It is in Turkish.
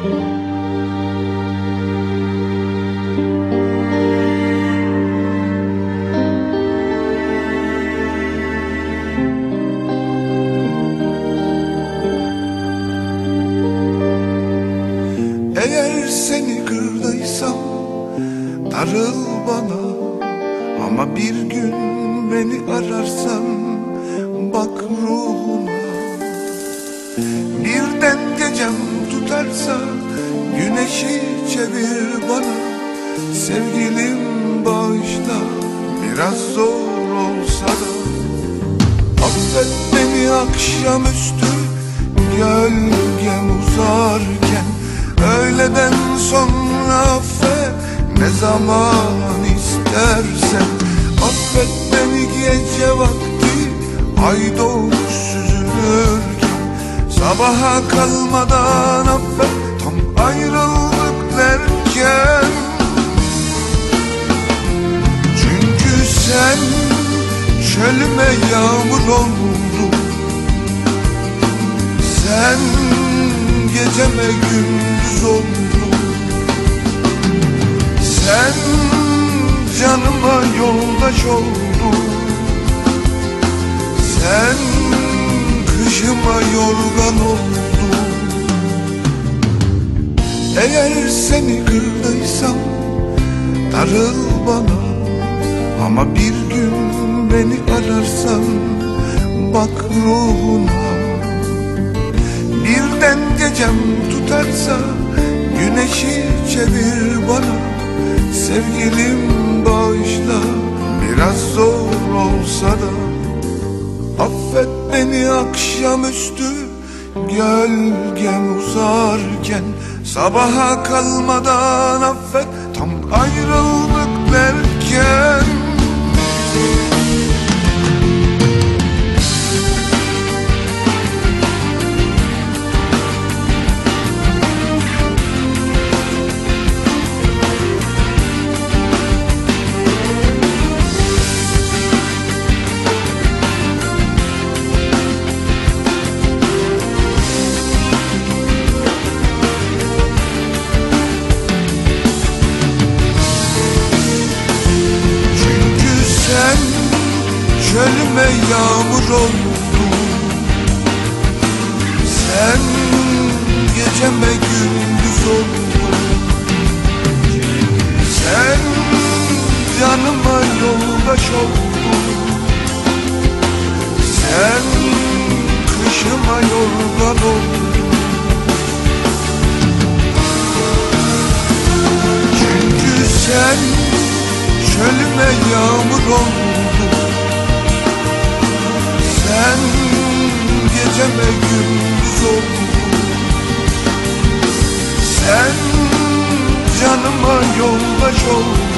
Eğer seni kırdıysam darıl bana. Ama bir gün beni ararsan bak ruhuna Birden gecem tutarsa güneşi çevir bana. Sevgilim bağışla biraz zor olsa da. Affet beni akşamüstü gölgem uzarken. Öğleden sonra affet ne zaman istersen. Affet beni gece vakti ay doğmuş süzülürken. Sabaha kalmadan affet tam ayrıldık derken. Çünkü sen çölüme yağmur oldun. Sen geceme gündüz oldun. Sen canıma yoldaş oldun. Sen kışıma yorgan oldun Eğer seni kırdıysam darıl bana. Ama bir gün beni ararsan bak ruhuna. Birden gecem tutarsa güneşi çevir bana. Sevgilim bağışla biraz zor olsa da. Affet beni akşamüstü gölgem uzarken Sabaha kalmadan affet çölüme yağmur oldun Sen geceme gündüz oldun. Sen canıma yoldaş oldun. Sen kışıma yorgan oldun. Çünkü sen çölüme yağmur oldun Sen geceme gündüz oldun Sen canıma yoldaş oldun